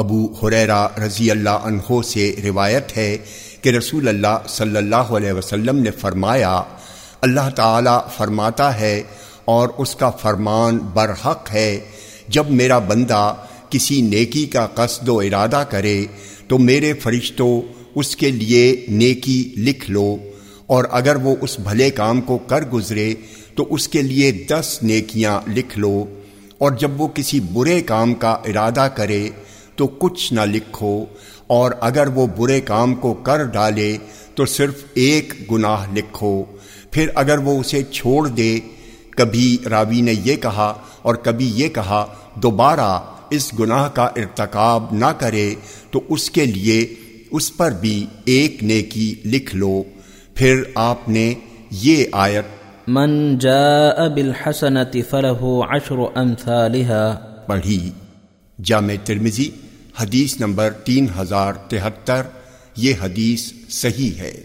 ابو حریرا رضی اللہ عنہ سے روایت ہے کہ رسول اللہ صلی اللہ علیہ وسلم نے فرمایا، اللہ تعالی فرماتا ہے اور اس کا فرمان برحق ہے، جب میرا بندہ کسی نیکی کا قصد و ارادہ کرے تو میرے فرشتوں اس کے لیے نیکی لکھ لو، اور اگر وہ اس بھلے کام کو کر گزرے تو اس کے لیے دس نیکیاں لکھ لو، اور جب وہ کسی برے کام کا ارادہ کرے تو کچھ نہ لکھو اور اگر وہ برے کام کو کر ڈالے تو صرف ایک گناہ لکھو۔ پھر اگر وہ اسے چھوڑ دے کبھی راوی نے یہ کہا اور کبھی یہ کہا دوبارہ اس گناہ کا ارتکاب نہ کرے تو اس کے لیے اس پر بھی ایک نیکی لکھ لو۔ پھر آپ نے یہ آیت من جاء بالحسنة فله حدیث نمبر تین ہزار تہتر یہ حدیث صحیح ہے۔